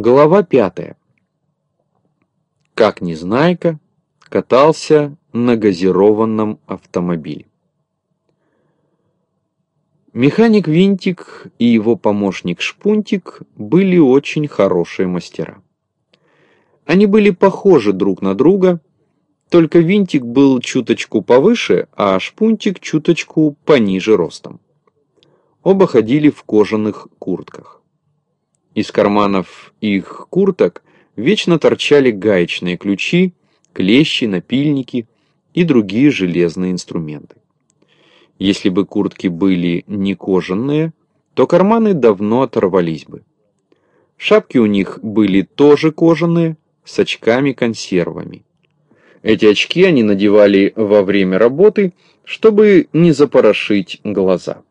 Глава пятая. Как Незнайка катался на газированном автомобиле. Механик Винтик и его помощник Шпунтик были очень хорошие мастера. Они были похожи друг на друга, только Винтик был чуточку повыше, а Шпунтик чуточку пониже ростом. Оба ходили в кожаных куртках. Из карманов их курток вечно торчали гаечные ключи, клещи, напильники и другие железные инструменты. Если бы куртки были не кожаные, то карманы давно оторвались бы. Шапки у них были тоже кожаные, с очками-консервами. Эти очки они надевали во время работы, чтобы не запорошить глаза.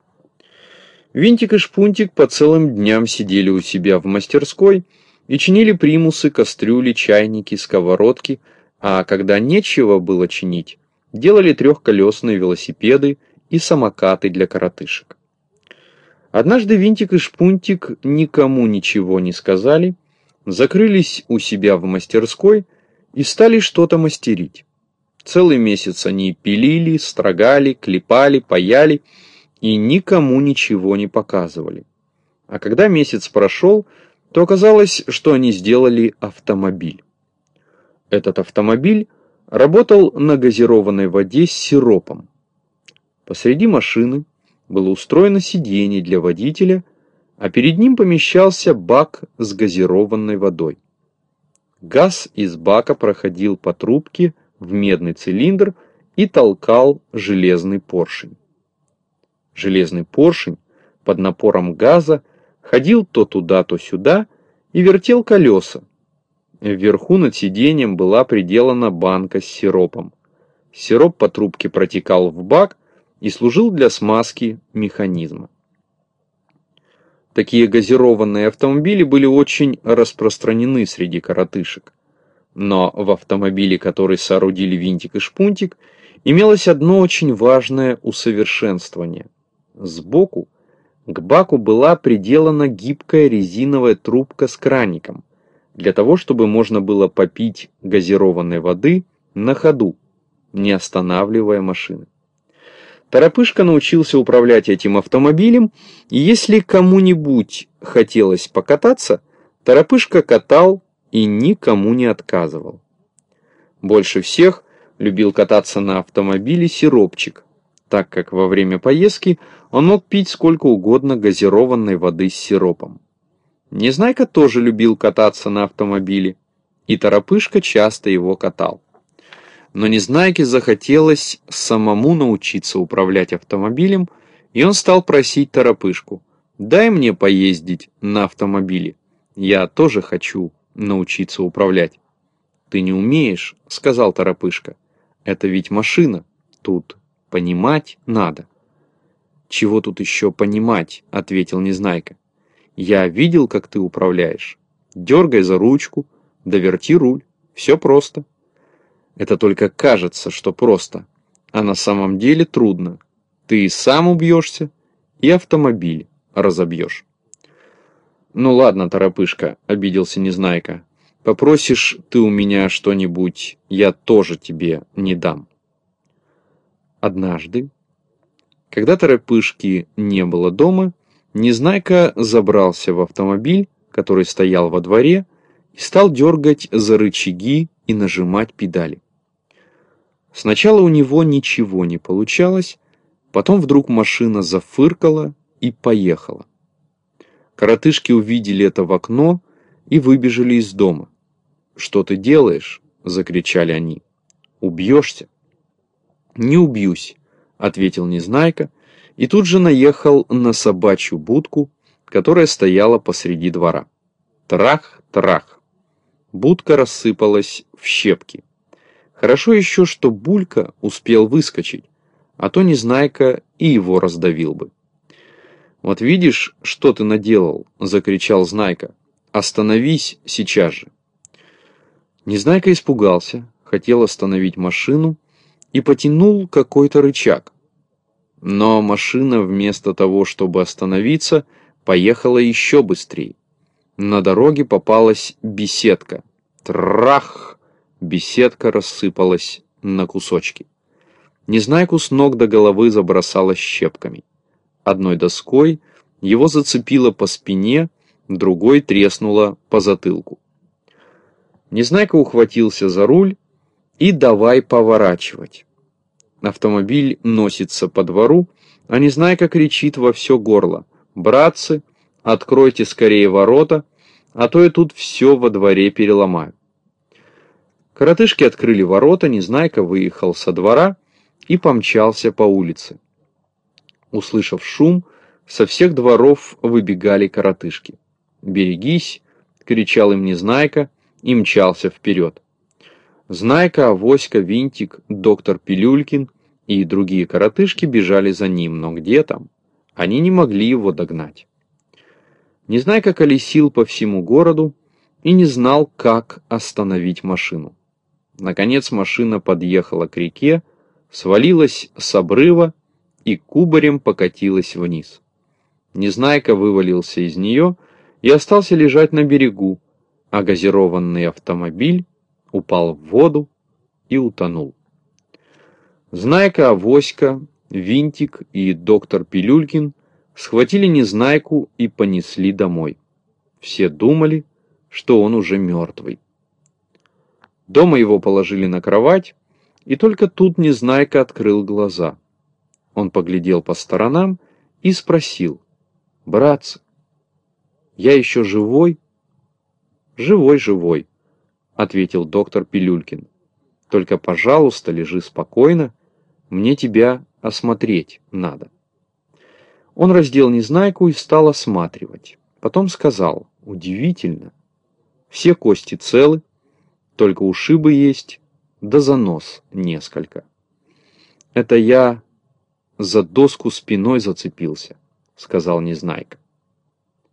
Винтик и Шпунтик по целым дням сидели у себя в мастерской и чинили примусы, кастрюли, чайники, сковородки, а когда нечего было чинить, делали трехколесные велосипеды и самокаты для коротышек. Однажды Винтик и Шпунтик никому ничего не сказали, закрылись у себя в мастерской и стали что-то мастерить. Целый месяц они пилили, строгали, клепали, паяли, и никому ничего не показывали. А когда месяц прошел, то оказалось, что они сделали автомобиль. Этот автомобиль работал на газированной воде с сиропом. Посреди машины было устроено сиденье для водителя, а перед ним помещался бак с газированной водой. Газ из бака проходил по трубке в медный цилиндр и толкал железный поршень. Железный поршень под напором газа ходил то туда, то сюда и вертел колеса. Вверху над сиденьем была приделана банка с сиропом. Сироп по трубке протекал в бак и служил для смазки механизма. Такие газированные автомобили были очень распространены среди коротышек. Но в автомобиле, который соорудили Винтик и Шпунтик, имелось одно очень важное усовершенствование – Сбоку к баку была приделана гибкая резиновая трубка с краником, для того, чтобы можно было попить газированной воды на ходу, не останавливая машины. Торопышка научился управлять этим автомобилем, и если кому-нибудь хотелось покататься, Торопышка катал и никому не отказывал. Больше всех любил кататься на автомобиле Сиропчик, так как во время поездки он мог пить сколько угодно газированной воды с сиропом. Незнайка тоже любил кататься на автомобиле, и Торопышка часто его катал. Но Незнайке захотелось самому научиться управлять автомобилем, и он стал просить Торопышку, «Дай мне поездить на автомобиле, я тоже хочу научиться управлять». «Ты не умеешь», — сказал Торопышка, «это ведь машина, тут Понимать надо. Чего тут еще понимать, ответил Незнайка. Я видел, как ты управляешь. Дергай за ручку, доверти руль. Все просто. Это только кажется, что просто, а на самом деле трудно. Ты и сам убьешься, и автомобиль разобьешь. «Ну ладно, торопышка», — обиделся Незнайка. «Попросишь ты у меня что-нибудь, я тоже тебе не дам». Однажды, когда Торопышки не было дома, Незнайка забрался в автомобиль, который стоял во дворе, и стал дергать за рычаги и нажимать педали. Сначала у него ничего не получалось, потом вдруг машина зафыркала и поехала. Коротышки увидели это в окно и выбежали из дома. «Что ты делаешь?» — закричали они. «Убьешься». «Не убьюсь», — ответил Незнайка, и тут же наехал на собачью будку, которая стояла посреди двора. Трах-трах. Будка рассыпалась в щепки. Хорошо еще, что Булька успел выскочить, а то Незнайка и его раздавил бы. «Вот видишь, что ты наделал?» — закричал Знайка. «Остановись сейчас же!» Незнайка испугался, хотел остановить машину, и потянул какой-то рычаг. Но машина вместо того, чтобы остановиться, поехала еще быстрее. На дороге попалась беседка. Трах! Беседка рассыпалась на кусочки. Незнайку с ног до головы забросала щепками. Одной доской его зацепило по спине, другой треснуло по затылку. Незнайка ухватился за руль и давай поворачивать. Автомобиль носится по двору, а Незнайка кричит во все горло. «Братцы, откройте скорее ворота, а то я тут все во дворе переломаю». Коротышки открыли ворота, Незнайка выехал со двора и помчался по улице. Услышав шум, со всех дворов выбегали коротышки. «Берегись!» — кричал им Незнайка и мчался вперед. Знайка, Авоська, Винтик, доктор Пилюлькин и другие коротышки бежали за ним, но где там? Они не могли его догнать. Незнайка колесил по всему городу и не знал, как остановить машину. Наконец машина подъехала к реке, свалилась с обрыва и кубарем покатилась вниз. Незнайка вывалился из нее и остался лежать на берегу, а газированный автомобиль упал в воду и утонул. Знайка, Авоська, Винтик и доктор Пилюлькин схватили Незнайку и понесли домой. Все думали, что он уже мертвый. Дома его положили на кровать, и только тут Незнайка открыл глаза. Он поглядел по сторонам и спросил, «Братцы, я еще живой?» «Живой, живой», ответил доктор Пилюлькин. Только, пожалуйста, лежи спокойно, мне тебя осмотреть надо. Он раздел Незнайку и стал осматривать. Потом сказал, удивительно, все кости целы, только ушибы есть, да занос несколько. Это я за доску спиной зацепился, сказал Незнайка.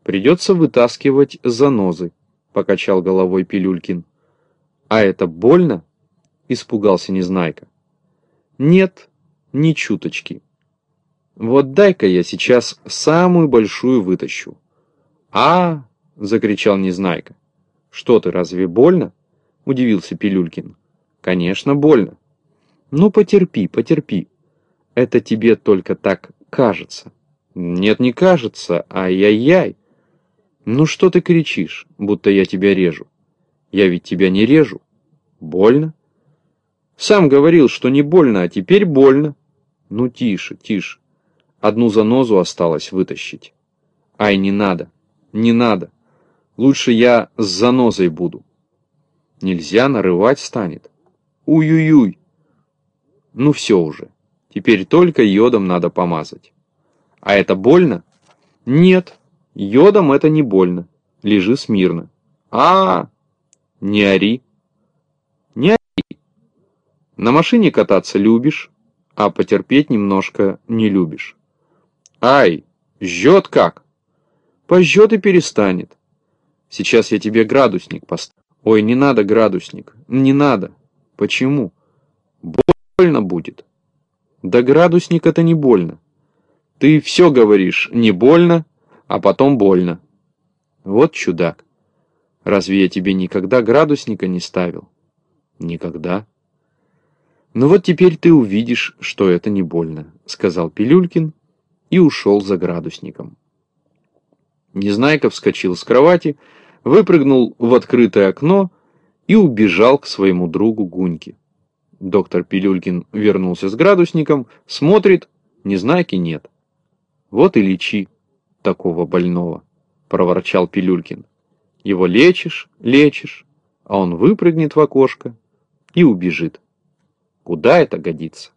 Придется вытаскивать занозы, покачал головой Пилюлькин. «А это больно?» – испугался Незнайка. «Нет, ни чуточки. Вот дай-ка я сейчас самую большую вытащу». «А!» – закричал Незнайка. «Что ты, разве больно?» – удивился Пилюлькин. «Конечно, больно. Ну, потерпи, потерпи. Это тебе только так кажется». «Нет, не кажется. Ай-яй-яй!» «Ну что ты кричишь, будто я тебя режу? Я ведь тебя не режу. Больно? Сам говорил, что не больно, а теперь больно. Ну, тише, тише. Одну занозу осталось вытащить. Ай, не надо, не надо. Лучше я с занозой буду. Нельзя, нарывать станет. Уй-уй-уй. Ну все уже. Теперь только йодом надо помазать. А это больно? Нет, йодом это не больно. Лежи смирно. А, -а, -а не ори. На машине кататься любишь, а потерпеть немножко не любишь. Ай, жжет как? Пожжет и перестанет. Сейчас я тебе градусник поставлю. Ой, не надо градусник, не надо. Почему? Больно будет. Да градусник это не больно. Ты все говоришь не больно, а потом больно. Вот чудак. Разве я тебе никогда градусника не ставил? Никогда. Ну вот теперь ты увидишь, что это не больно, сказал Пилюлькин и ушел за градусником. Незнайка вскочил с кровати, выпрыгнул в открытое окно и убежал к своему другу Гуньке. Доктор Пилюлькин вернулся с градусником, смотрит, Незнайки нет. Вот и лечи такого больного, проворчал Пилюлькин. Его лечишь, лечишь, а он выпрыгнет в окошко и убежит. Куда это годится?